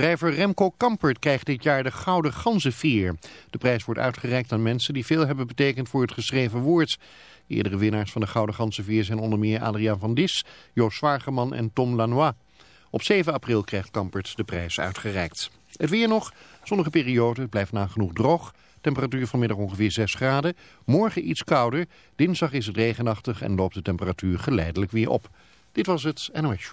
Schrijver Remco Kampert krijgt dit jaar de Gouden Ganzenveer. De prijs wordt uitgereikt aan mensen die veel hebben betekend voor het geschreven woord. Eerdere winnaars van de Gouden Ganzenveer zijn onder meer Adriaan van Dis, Joost Zwageman en Tom Lanois. Op 7 april krijgt Kampert de prijs uitgereikt. Het weer nog, zonnige periode, het blijft nagenoeg droog. Temperatuur vanmiddag ongeveer 6 graden. Morgen iets kouder. Dinsdag is het regenachtig en loopt de temperatuur geleidelijk weer op. Dit was het NOS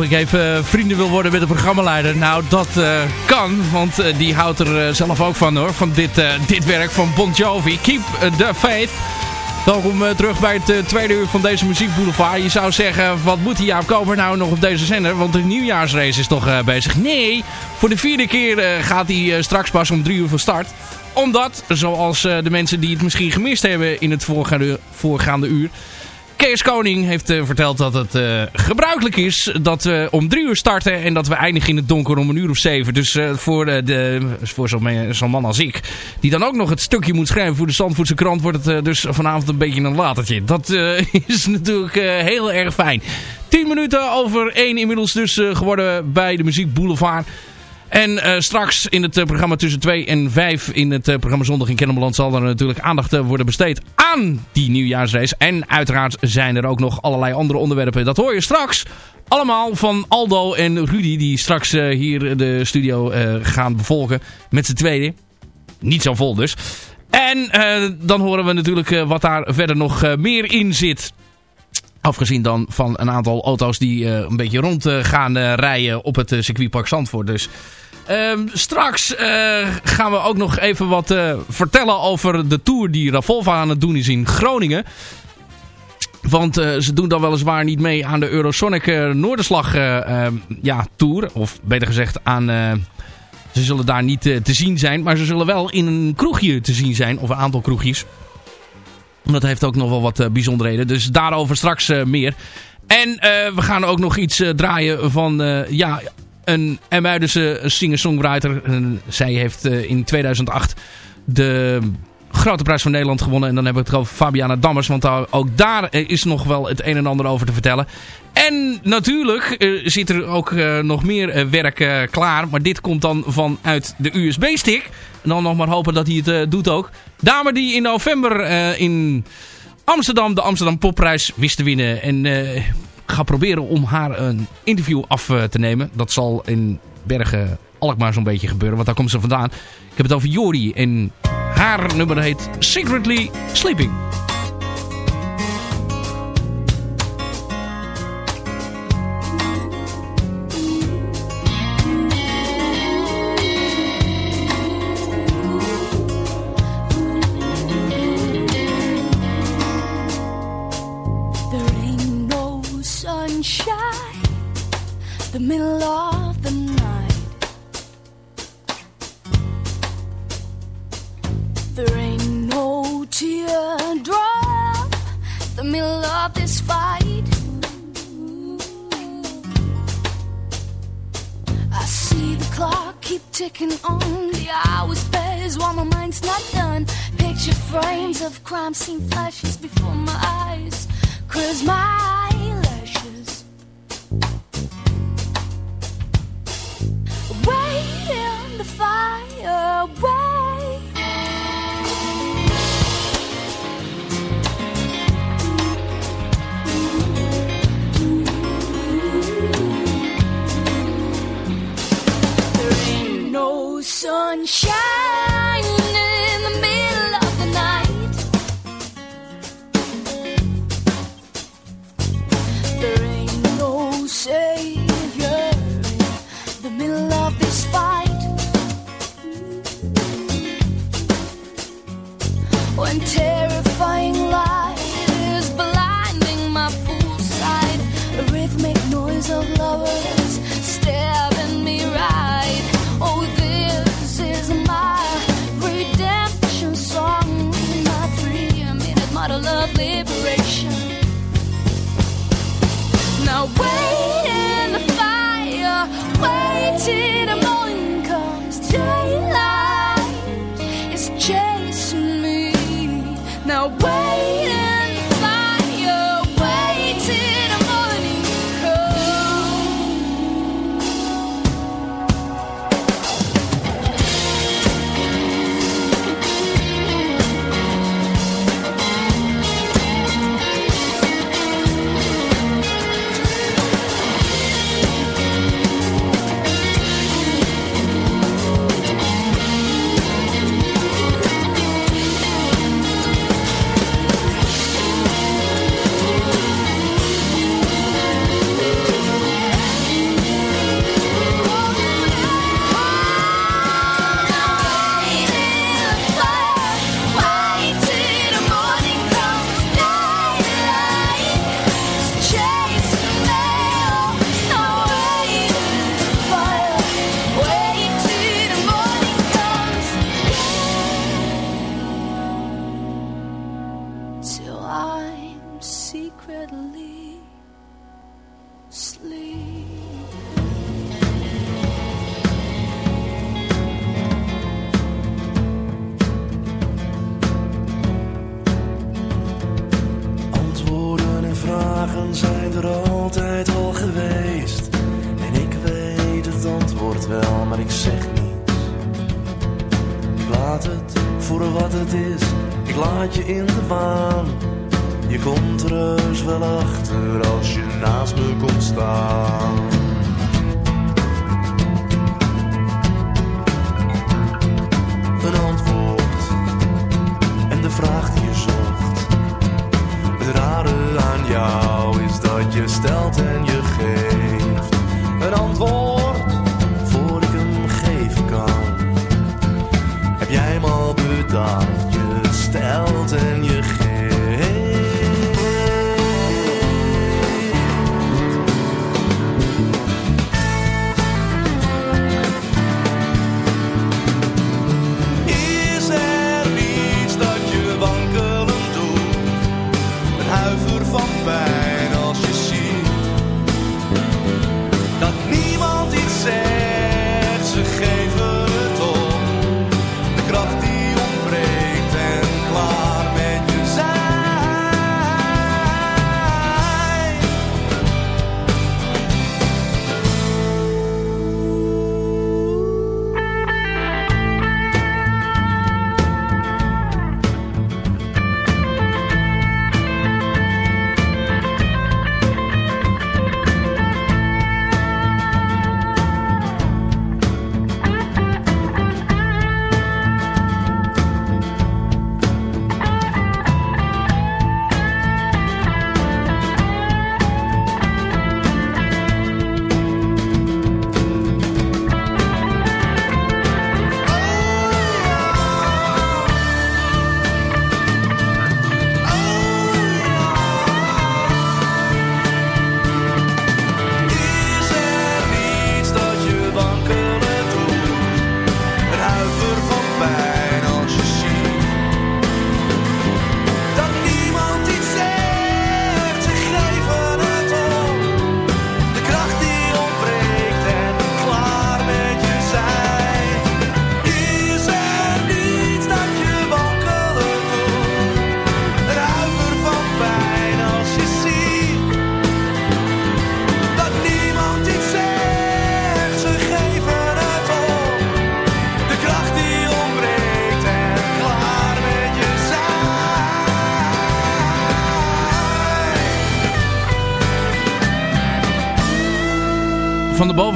Ik even vrienden wil worden met de programmaleider. Nou, dat eh, kan, want eh, die houdt er eh, zelf ook van hoor. Van dit, eh, dit werk van Bon Jovi. Keep the faith. Welkom eh, terug bij het eh, tweede uur van deze muziekboulevard. Je zou zeggen, wat moet die Jaap Koper nou nog op deze zender? Want de nieuwjaarsrace is toch eh, bezig. Nee, voor de vierde keer eh, gaat hij eh, straks pas om drie uur van start. Omdat, zoals eh, de mensen die het misschien gemist hebben in het voorgaande, voorgaande uur... Kees Koning heeft eh, verteld dat het eh, gebruikelijk is dat we om drie uur starten en dat we eindigen in het donker om een uur of zeven. Dus eh, voor, de, voor zo'n man als ik, die dan ook nog het stukje moet schrijven voor de Zandvoortse krant, wordt het dus vanavond een beetje een latertje. Dat is natuurlijk heel erg fijn. 10 minuten over één inmiddels dus geworden bij de Muziek Boulevard. En eh, straks in het eh, programma tussen 2 en 5 in het eh, programma Zondag in Kennemerland zal er natuurlijk aandacht worden besteed aan die nieuwjaarsrace. En uiteraard zijn er ook nog allerlei andere onderwerpen. Dat hoor je straks allemaal van Aldo en Rudy die straks hier de studio gaan bevolken met z'n tweeën. Niet zo vol dus. En dan horen we natuurlijk wat daar verder nog meer in zit. Afgezien dan van een aantal auto's die een beetje rond gaan rijden op het circuitpark Zandvoort. Dus ehm, straks eh, gaan we ook nog even wat eh, vertellen over de tour die Ravolva aan het doen is in Groningen. Want eh, ze doen dan weliswaar niet mee aan de Eurosonic Noorderslag eh, ehm, ja, Tour. Of beter gezegd aan... ze zullen daar niet te zien zijn. Maar ze zullen wel in een kroegje te zien zijn. Of een aantal kroegjes. Dat heeft ook nog wel wat bijzonderheden. Dus daarover straks meer. En we gaan ook nog iets draaien van ja, een Emuidense singer-songwriter. Eh, zij heeft eh, in 2008 de Grote Prijs van Nederland gewonnen. En dan heb ik het over Fabiana Dammers. Want ook daar eh, is nog wel het een en ander over te vertellen. En natuurlijk zit er ook nog meer werk klaar. Maar dit komt dan vanuit de USB-stick. En dan nog maar hopen dat hij het doet ook. Dame die in november in Amsterdam de Amsterdam Popprijs wist te winnen. En ga proberen om haar een interview af eh, te nemen. Dat zal in Bergen Alkmaar zo'n beetje gebeuren. Want daar komt ze vandaan. Ik heb het over Jori. En haar nummer heet Secretly Sleeping. bottle of liberation. Now, where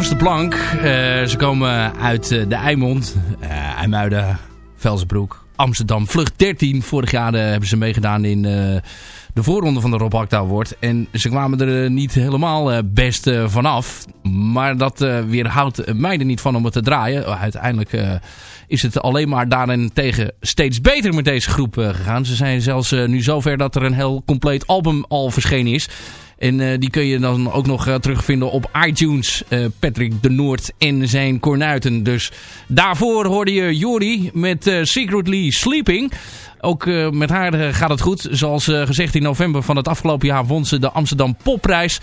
de plank. Eh, ze komen uit eh, de Eimond, eh IJmuiden, Velsenbroek, Amsterdam. Vlucht 13. Vorig jaar hebben ze meegedaan in de voorronde van de Rob Hakta. En ze kwamen er niet helemaal best vanaf. Maar dat weerhoudt mij er niet van om het te draaien. Uiteindelijk is het alleen maar daarentegen steeds beter met deze groep gegaan. Ze zijn zelfs nu zover dat er een heel compleet album al verschenen is. En eh, die kun je dan ook nog eh, terugvinden op iTunes. eh, Patrick de Noord en zijn kornuiten. Dus daarvoor hoorde je Jori met Secretly Sleeping. Ook met haar gaat het goed. Zoals gezegd in november van het afgelopen jaar won ze de Amsterdam Popprijs.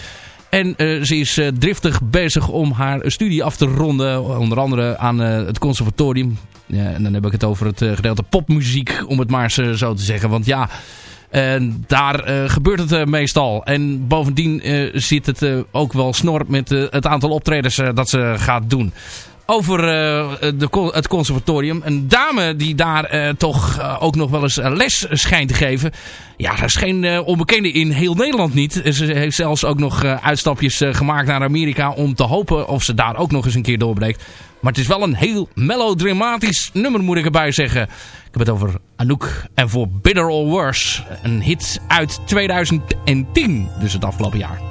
En ze is driftig bezig om haar studie af te ronden. Onder andere aan het conservatorium. Ja, en dan heb ik het over het gedeelte popmuziek, om het maar zo te zeggen. Want ja, en daar eh, gebeurt het eh, meestal. En bovendien eh, zit het ook wel snor met het aantal optredens dat ze gaat doen. Over eh, de, het conservatorium. Een dame die daar eh, toch eh, ook nog wel eens les schijnt te geven. Ja, dat is geen onbekende in heel Nederland niet. Ze heeft zelfs ook nog uitstapjes gemaakt naar Amerika om te hopen of ze daar ook nog eens een keer doorbreekt. Maar het is wel een heel melodramatisch nummer moet ik erbij zeggen. Ik heb het over Anouk en voor Bitter or Worse. Een hit uit 2010, dus het afgelopen jaar.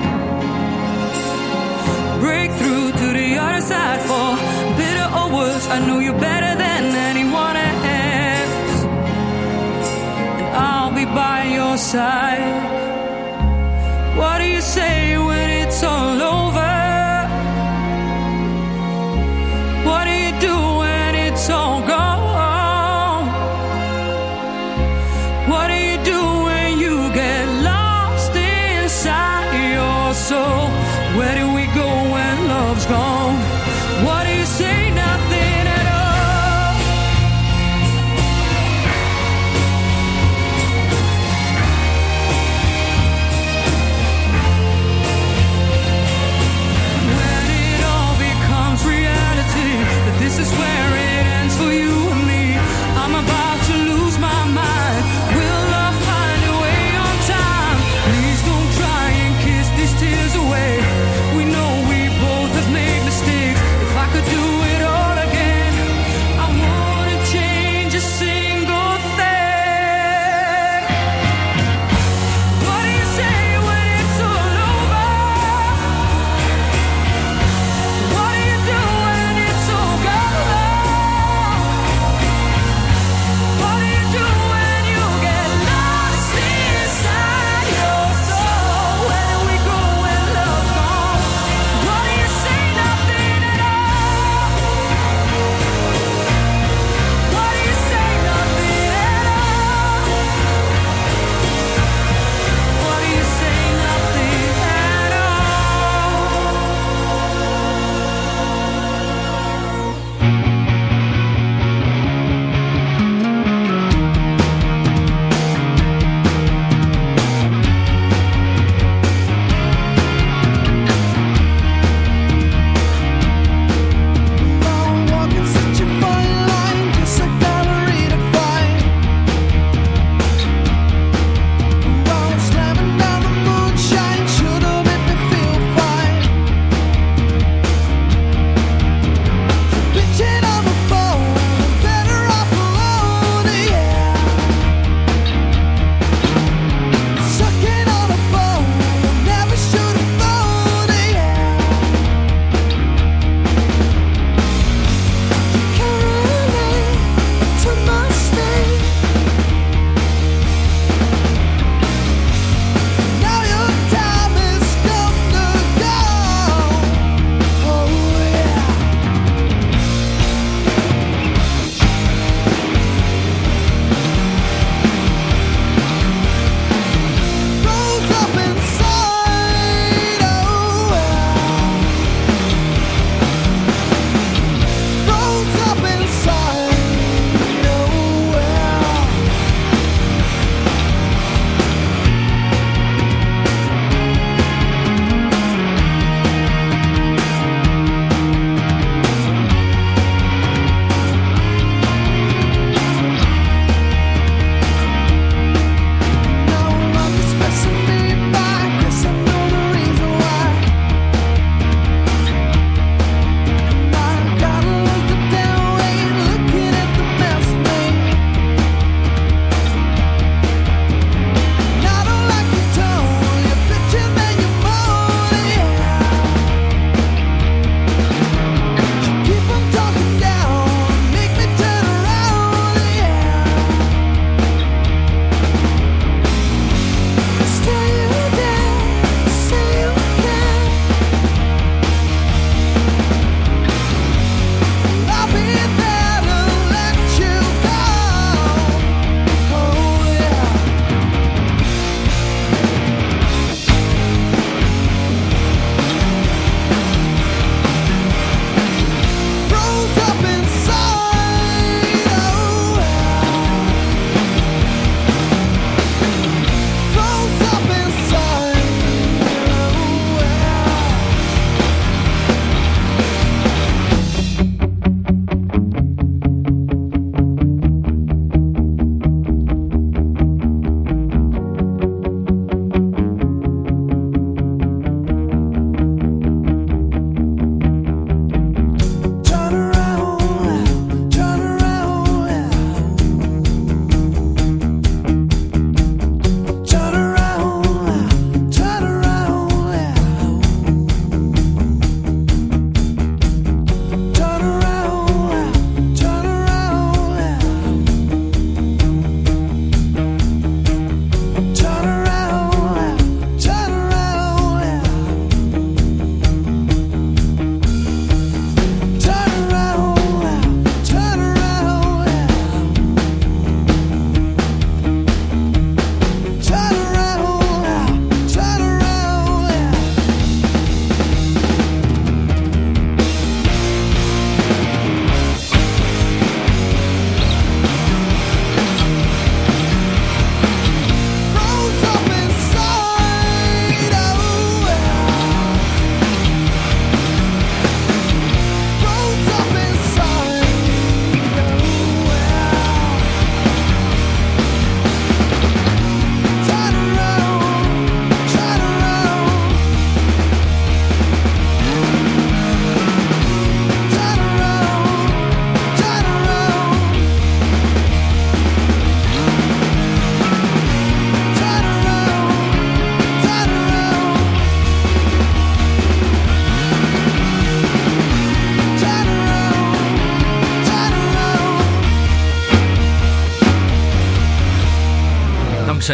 The for bitter or worse. I know you better than anyone else. And I'll be by your side.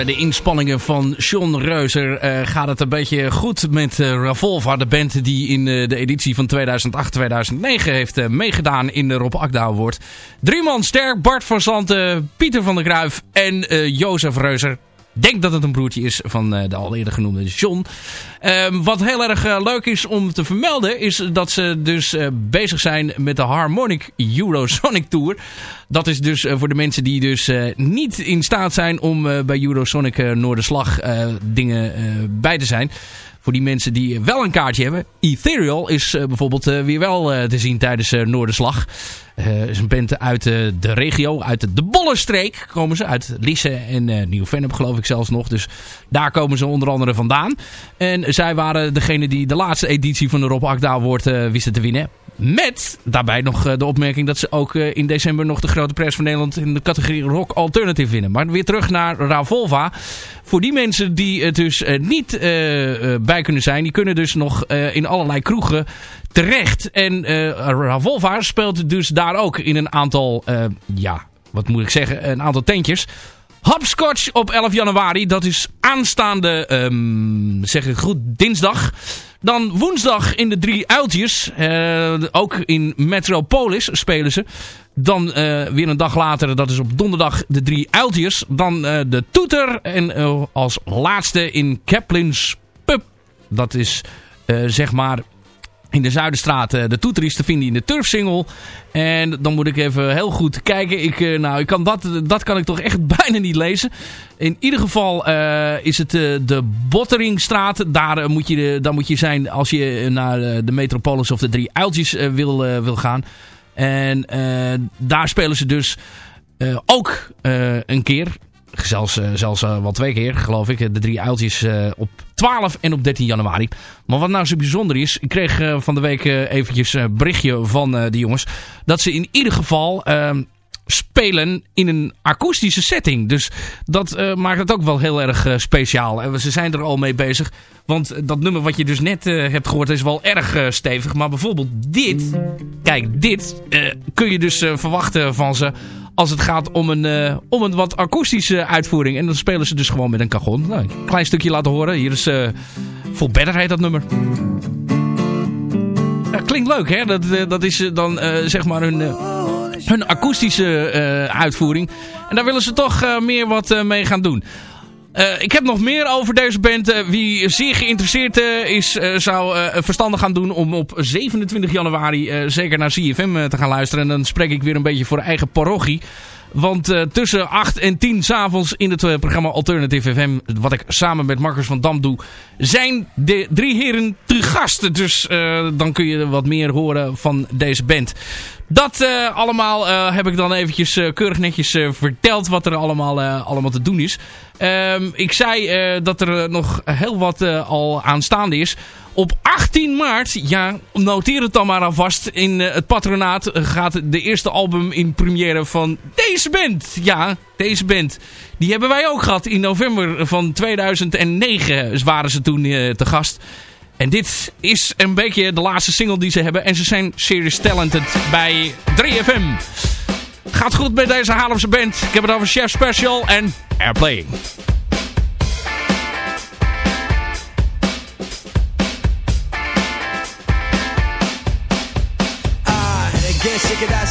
De inspanningen van John Reuser eh, gaat het een beetje goed met uh, Ravolva. De band die in uh, de editie van 2008-2009 heeft meegedaan in de Rob Akda Award. Drie man sterk, Bart van Zanten, Pieter van der Kruijf en Jozef Reuser denk dat het een broertje is van uh, de al eerder genoemde John. Uh, wat heel erg uh, leuk is om te vermelden is dat ze dus bezig zijn met de Harmonic Eurosonic Tour. Dat is dus voor de mensen die dus niet in staat zijn om bij Eurosonic Noorderslag dingen bij te zijn. Voor die mensen die wel een kaartje hebben. Ethereal is bijvoorbeeld weer wel te zien tijdens Noorderslag. Uh, is een band uit uh, de regio, uit de, de Bollenstreek komen ze. Uit Lisse en uh, Nieuw-Vennep geloof ik zelfs nog. Dus daar komen ze onder andere vandaan. En zij waren degene die de laatste editie van de Rob Akda Award wisten te winnen. Met daarbij nog de opmerking dat ze ook in december nog de grote prijs van Nederland in de categorie Rock Alternative winnen. Maar weer terug naar Ravolva. Voor die mensen die het dus niet bij kunnen zijn, die kunnen dus nog in allerlei kroegen terecht. En uh, Ravolva speelt dus daar ook in een aantal, uh, ja, wat moet ik zeggen, een aantal tentjes. Hopscotch op 11 januari, dat is aanstaande, um, zeg ik goed, dinsdag. Dan woensdag in de drie uiltjes, uh, ook in Metropolis spelen ze. Dan weer een dag later, dat is op donderdag de drie uiltjes. Dan de toeter en als laatste in Kaplin's Pub. Dat is zeg maar in de Zuiderstraat uh, de toeter is te vinden in de Turfsingel. En dan moet ik even heel goed kijken. Ik, uh, nou, ik kan dat, dat kan ik toch echt bijna niet lezen. In ieder geval uh, is het de Botteringstraat. Daar, moet je, daar moet je zijn als je naar de Metropolis of de Drie Uiltjes wil, wil gaan. En daar spelen ze dus ook een keer zelfs, uh, zelfs uh, wel twee keer, geloof ik. De drie uiltjes uh, op 12 en op 13 januari. Maar wat nou zo bijzonder is, ik kreeg van de week eventjes een berichtje van de jongens. Dat ze in ieder geval ehm, spelen in een akoestische setting. Dus dat maakt het ook wel heel erg speciaal. En ze zijn er al mee bezig. Want dat nummer wat je dus net hebt gehoord is wel erg stevig. Maar bijvoorbeeld dit, kijk dit, kun je dus verwachten van ze als het gaat om een, om een wat akoestische uitvoering. En dan spelen ze dus gewoon met een cajon. Nou, een klein stukje laten horen. Hier is Full Better dat nummer. Klinkt leuk hè. Dat, dat is dan zeg maar hun, hun akoestische uitvoering. En daar willen ze toch meer wat mee gaan doen. Ik heb nog meer over deze band. Wie zeer geïnteresseerd is, zou verstandig gaan doen om op 27 januari zeker naar CFM te gaan luisteren. En dan spreek ik weer een beetje voor eigen parochie. Want uh, tussen 8 en 10 s'avonds in het uh, programma Alternative FM, wat ik samen met Marcus van Dam doe, zijn de drie heren te gast. Dus uh, dan kun je wat meer horen van deze band. Dat allemaal heb ik dan eventjes keurig netjes verteld wat er allemaal, allemaal te doen is. Ehm, ik zei dat er nog heel wat al aanstaande is. Op 18 maart, ja, noteer het dan maar alvast. In uh, het patronaat gaat de eerste album in première van deze band. Ja, deze band. Die hebben wij ook gehad in november van 2009 waren ze toen te gast. En dit is een beetje de laatste single die ze hebben. En ze zijn serious talented bij 3FM. Gaat goed met deze Haarlemse band. Ik heb het over Chef Special en Airplane.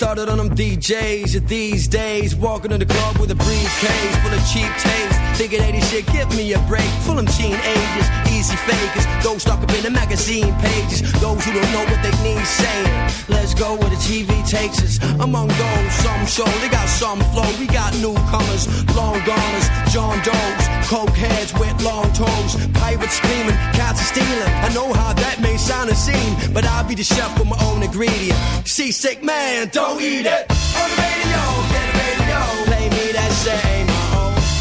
started on them DJs these days. Walking to the club with a briefcase full of cheap taste. Thinking 80 shit, give me a break. Full of teenagers, easy fakers. Those stuck up in the magazine pages. Those who don't know what they need saying. Let's go where the TV takes us. Among those, some show they got some flow. We got newcomers, long goners, John Doe's, coke heads with long toes. Pirates screaming, cats are stealing. I know how that may sound a scene, but I'll be the chef with my own ingredient. Seasick man, don't eat it. On the radio, get radio. Play me that.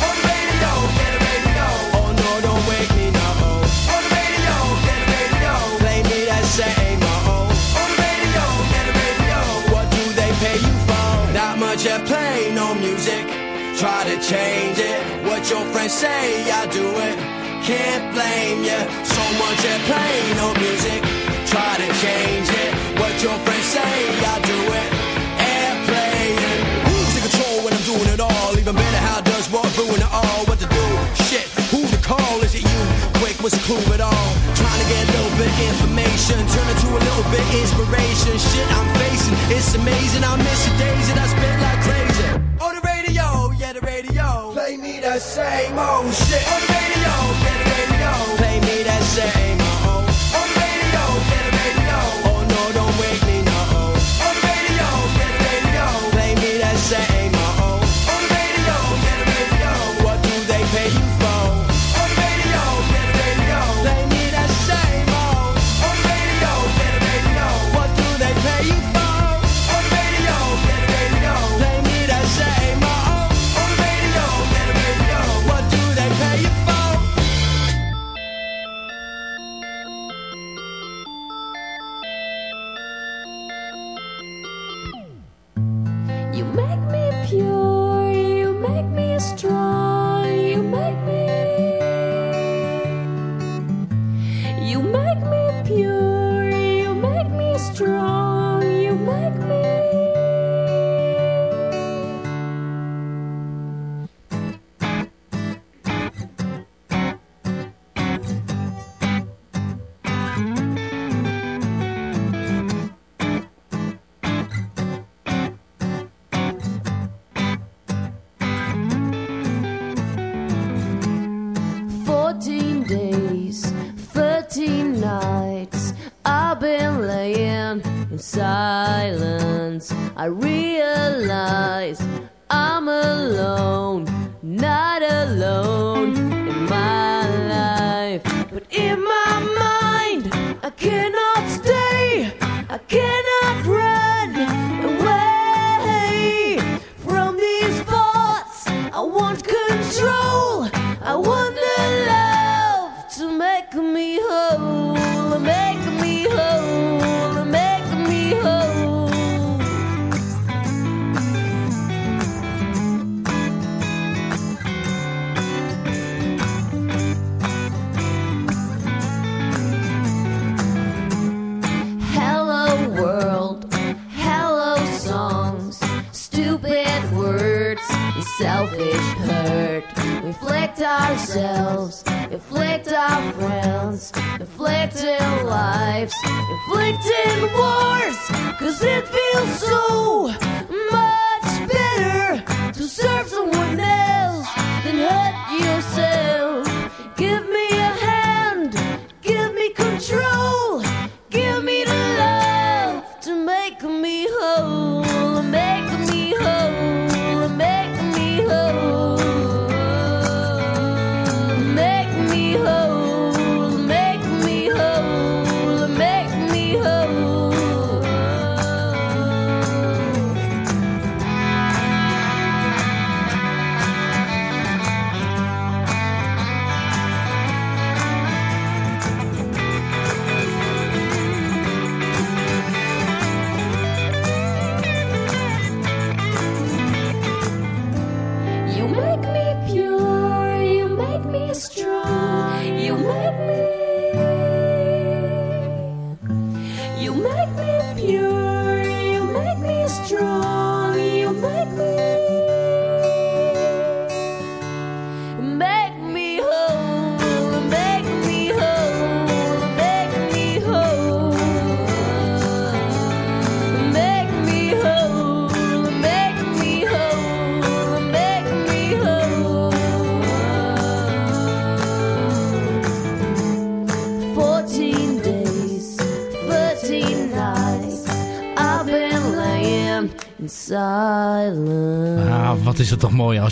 On the radio, get radio. Oh no, don't wake me. On the radio, get radio. Play me that. On the radio, get radio. What do they pay you for? Not much at play, no music. Try to change it. What your friends say, I do it. Can't blame ya. So much at play, no music. Try to change it. What your friends say, I do it. Even better, how does what ruin it all? What to do? Shit, who to call? Is it you? Quick, what's the clue at all? Trying to get a little bit information, turn it to a little bit inspiration. Shit, I'm facing, it's amazing. I miss the days that I spit like crazy. On the radio, yeah, the radio. Play me that same old shit. On the radio, ourselves, inflict our friends, inflicting lives, inflicting wars, cause it feels so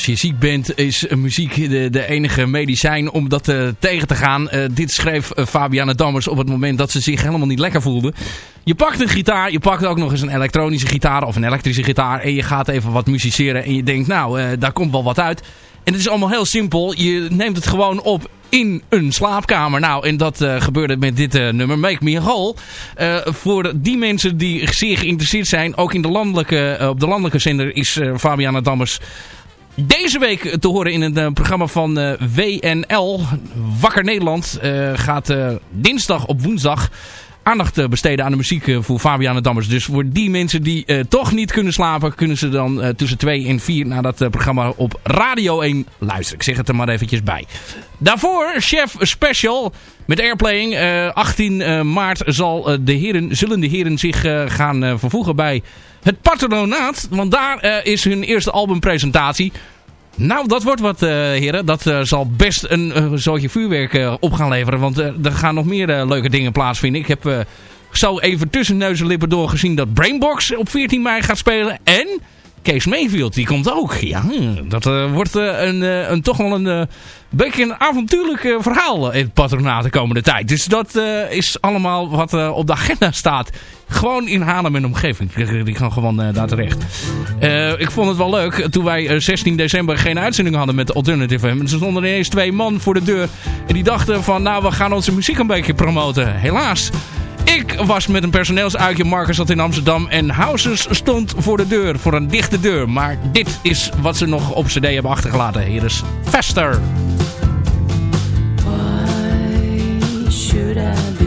je ziek bent is muziek de, de enige medicijn om dat eh, tegen te gaan. Eh, dit schreef uh, Fabiana Dammers op het moment dat ze zich helemaal niet lekker voelde. Je pakt een gitaar, je pakt ook nog eens een elektronische gitaar of een elektrische gitaar. En je gaat even wat musiceren en je denkt nou, daar komt wel wat uit. En het is allemaal heel simpel. Je neemt het gewoon op in een slaapkamer. Nou, en dat gebeurde met dit nummer, Make Me a Hole. Voor die mensen die zeer geïnteresseerd zijn, ook in de landelijke, op de landelijke zender is Fabiana Dammers deze week te horen in het programma van WNL. Wakker Nederland gaat dinsdag op woensdag aandacht besteden aan de muziek voor Fabiana Dammers. Dus voor die mensen die uh, toch niet kunnen slapen, kunnen ze dan tussen 2 en 4 naar dat programma op Radio 1 luisteren. Ik zeg het er maar eventjes bij. Daarvoor Chef Special met Airplaying. 18 maart zal de heren, zullen de heren zich gaan vervoegen bij het patronaat. Want daar is hun eerste albumpresentatie. Nou, dat wordt wat, uh, heren. Dat uh, zal best een uh, vuurwerk op gaan leveren. Want er gaan nog meer leuke dingen plaatsvinden. Ik heb zo even tussen neus en lippen doorgezien dat Brainbox op 14 mei gaat spelen. En Kees Mayfield, die komt ook. Ja, dat wordt een, een, toch wel een beetje een avontuurlijk verhaal in het patronaat de komende tijd. Dus dat is allemaal wat op de agenda staat. Gewoon in Haarlem en omgeving. Die gaan gewoon daar terecht. Ik vond het wel leuk. Toen wij uh, 16 december geen uitzending hadden met Alternative FM. Er stonden ineens twee man voor de deur. En die dachten van nou we gaan onze muziek een beetje promoten. Helaas. Ik was met een personeelsuitje. Marcus zat in Amsterdam. En Houses stond voor de deur. Voor een dichte deur. Maar dit is wat ze nog op cd hebben achtergelaten. Hier is Fester. Why should I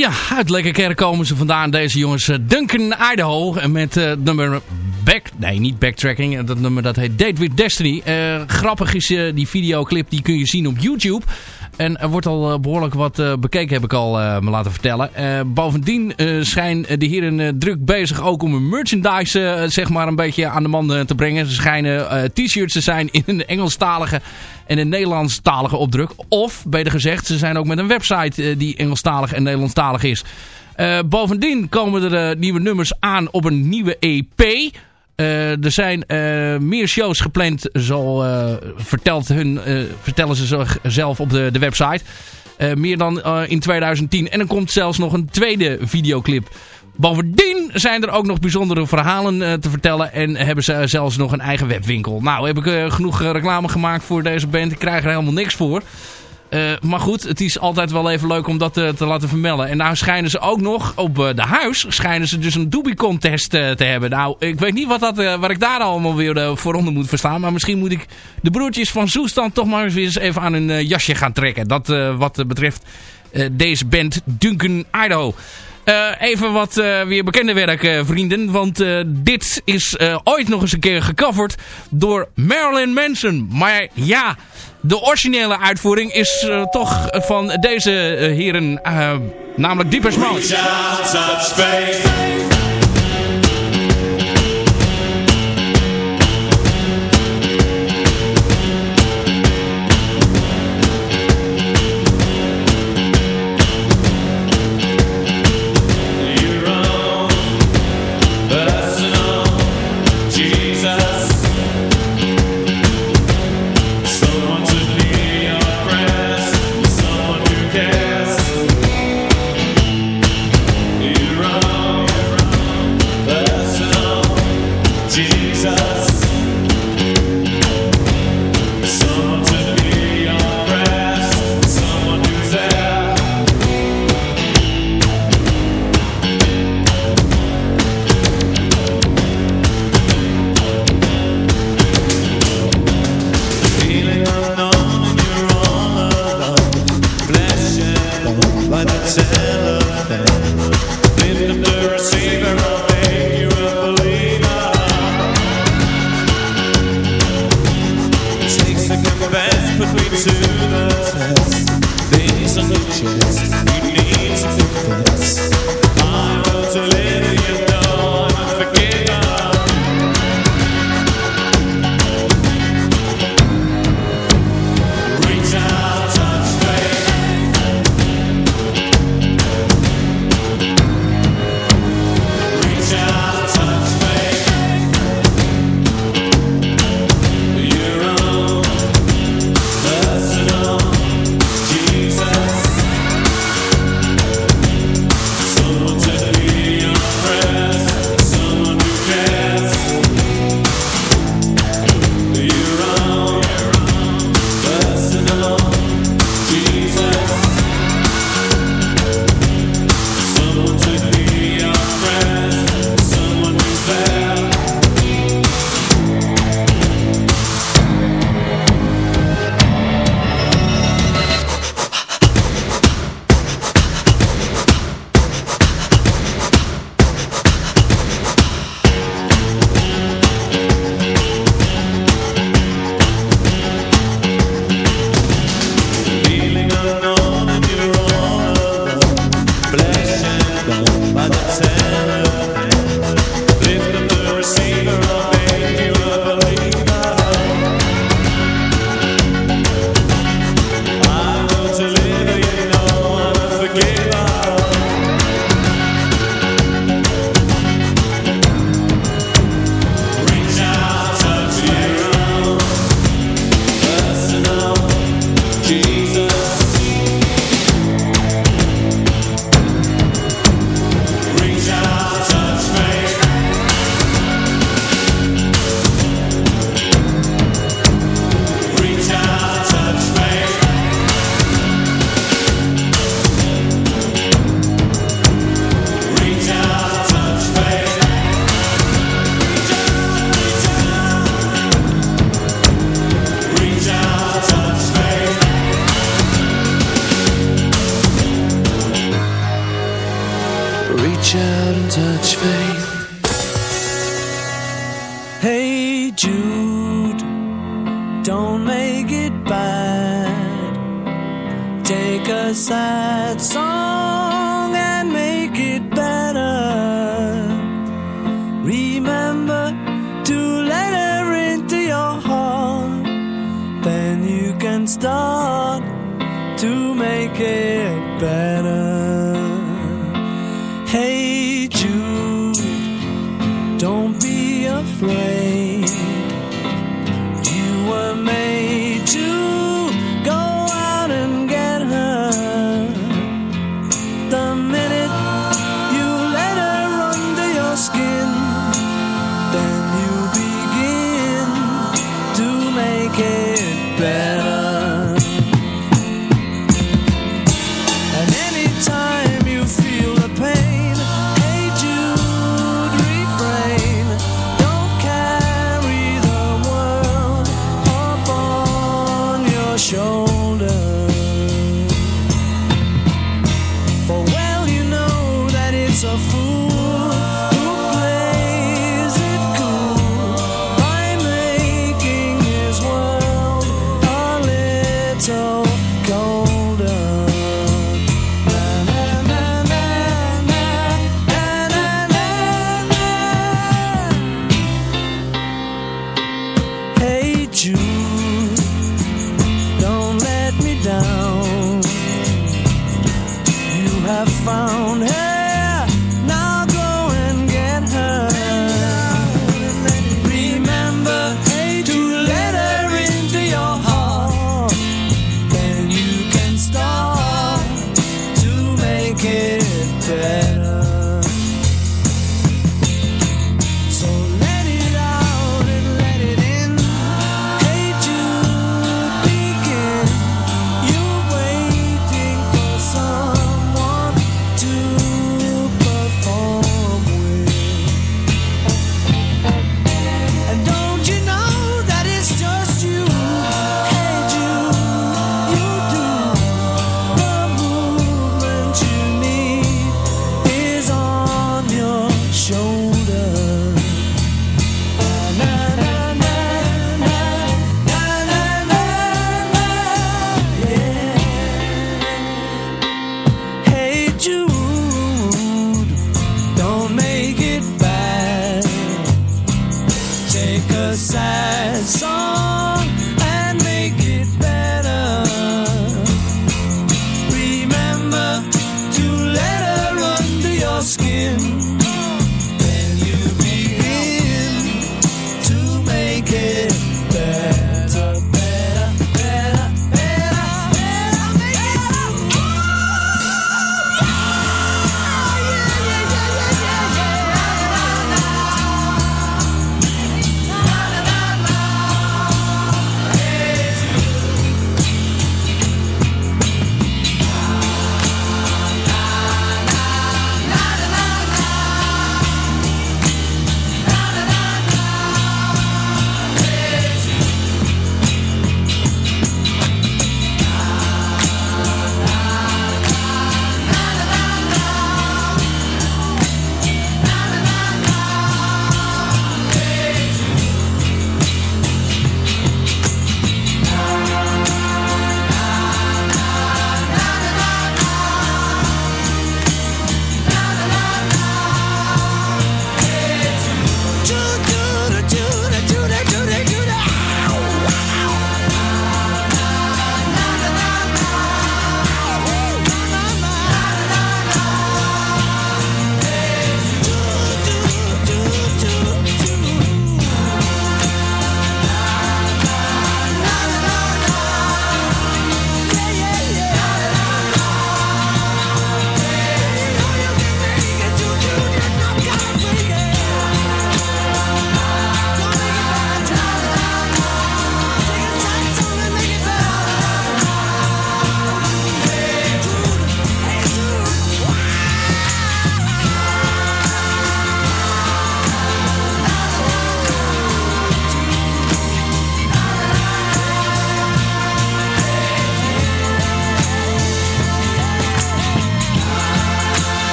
Ja, uit Lekkerkerk komen ze vandaan, deze jongens. eh, Duncan Idaho en met het nummer Back... Nee, niet Backtracking. eh, Dat nummer dat heet Date with Destiny. Grappig is die videoclip, die kun je zien op YouTube. En er wordt al eh, behoorlijk wat eh, bekeken, heb ik al eh, me laten vertellen. Bovendien zijn de heren druk bezig ook om hun merchandise zeg maar een beetje aan de man te brengen. Ze schijnen t-shirts te zijn in een Engelstalige en een Nederlandstalige opdruk. Of, beter gezegd, ze zijn ook met een website die Engelstalig en Nederlandstalig is. Bovendien komen er nieuwe nummers aan op een nieuwe EP. Eh, er zijn eh, meer shows gepland, zo eh, vertelt hun, vertellen ze zelf op de, de website. Meer dan in 2010. En er komt zelfs nog een tweede videoclip. Bovendien zijn er ook nog bijzondere verhalen te vertellen. En hebben ze zelfs nog een eigen webwinkel. Nou, heb ik genoeg reclame gemaakt voor deze band. Ik krijg er helemaal niks voor. Eh, maar goed, het is altijd wel even leuk om dat eh, te laten vermelden. En nou schijnen ze ook nog op eh, de huis, schijnen ze dus een doobie contest te hebben. Nou, ik weet niet wat, dat, waar ik daar allemaal weer voor onder moet verstaan. Maar misschien moet ik de broertjes van Zoestand toch maar eens even aan hun jasje gaan trekken. Dat wat betreft deze band Duncan Idaho. Even wat weer bekende werk, vrienden. Want dit is ooit nog eens een keer gecoverd door Marilyn Manson. Maar ja, de originele uitvoering is eh, toch van deze eh, heren, eh, namelijk Deepest Mode. Don't be afraid.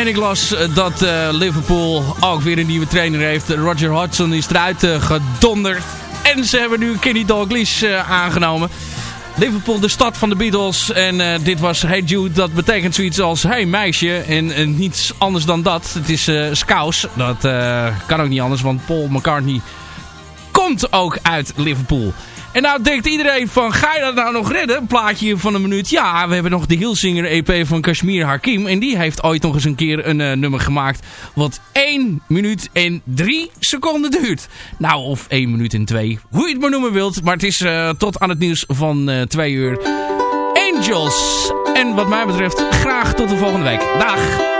En ik las eh, dat eh, Liverpool ook weer een nieuwe trainer heeft. Roger Hodgson is eruit uh, gedonderd. En ze hebben nu Kenny Dalglish aangenomen. Liverpool, de stad van de Beatles. En dit was Hey Jude. Dat betekent zoiets als Hey meisje. En niets anders dan dat. Het is Scouse. Dat kan ook niet anders. Want Paul McCartney komt ook uit Liverpool. En nou denkt iedereen van, ga je dat nou nog redden? Plaatje van een minuut. Ja, we hebben nog de Hillsinger EP van Kashmir Hakim. En die heeft ooit nog eens een keer een uh, nummer gemaakt. Wat 1 minuut en 3 seconden duurt. Nou, of 1 minuut en 2. Hoe je het maar noemen wilt. Maar het is uh, tot aan het nieuws van uh, 2 uur. Angels. En wat mij betreft, graag tot de volgende week. Dag.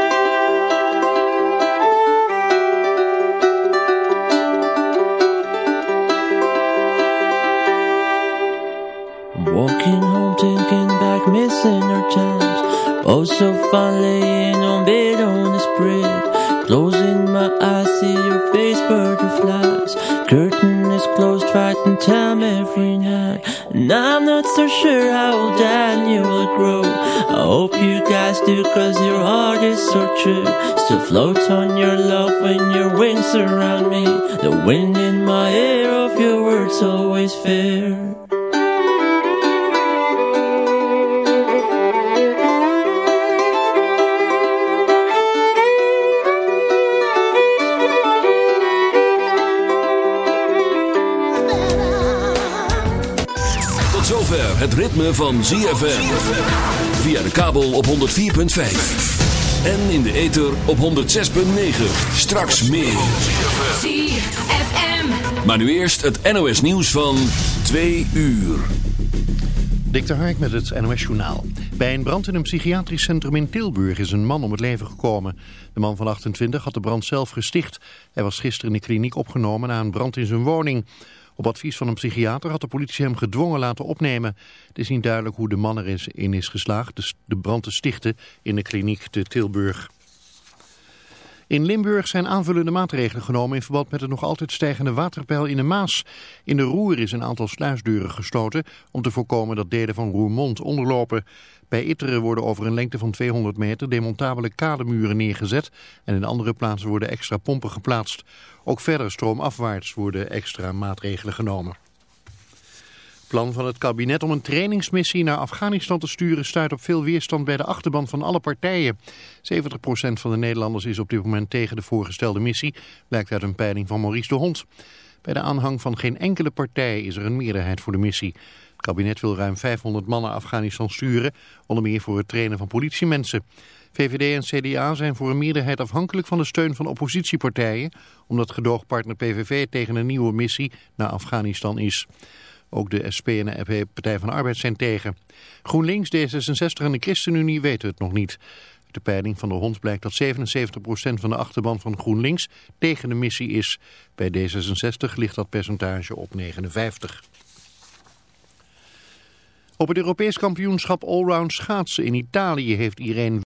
Walking home, thinking back, missing our times. Oh, so fun laying on bed on the spread. Closing my eyes, see your face, butterflies. Curtain is closed, fighting time every night. And I'm not so sure how old you will grow. I hope you guys do, cause your heart is so true. Still floats on your love when your wings surround me. The wind in my hair of your words always fair. Het ritme van ZFM. Via de kabel op 104.5. En in de ether op 106.9. Straks meer. ZFM. Maar nu eerst het NOS nieuws van 2 uur. Dik de Hark met het NOS Journaal. Bij een brand in een psychiatrisch centrum in Tilburg is een man om het leven gekomen. De man van 28 had de brand zelf gesticht. Hij was gisteren in de kliniek opgenomen na een brand in zijn woning. Op advies van een psychiater had de politie hem gedwongen laten opnemen. Het is niet duidelijk hoe de man erin is geslaagd de brand te stichten in de kliniek te Tilburg. In Limburg zijn aanvullende maatregelen genomen in verband met het nog altijd stijgende waterpeil in de Maas. In de Roer is een aantal sluisdeuren gesloten om te voorkomen dat delen van Roermond onderlopen. Bij Itteren worden over een lengte van 200 meter demontabele kademuren neergezet en in andere plaatsen worden extra pompen geplaatst. Ook verder stroomafwaarts worden extra maatregelen genomen. Plan van het kabinet om een trainingsmissie naar Afghanistan te sturen stuit op veel weerstand bij de achterban van alle partijen. 70% van de Nederlanders is op dit moment tegen de voorgestelde missie, blijkt uit een peiling van Maurice de Hond. Bij de aanhang van geen enkele partij is er een meerderheid voor de missie. Het kabinet wil ruim 500 mannen Afghanistan sturen, onder meer voor het trainen van politiemensen. VVD en CDA zijn voor een meerderheid afhankelijk van de steun van oppositiepartijen, omdat gedoogpartner PVV tegen een nieuwe missie naar Afghanistan is. Ook de SP en de Partij van Arbeid zijn tegen. GroenLinks, D66 en de ChristenUnie weten het nog niet. De peiling van de Hond blijkt dat 77% van de achterban van GroenLinks tegen de missie is. Bij D66 ligt dat percentage op 59. Op het Europees kampioenschap Allround schaatsen in Italië heeft Irene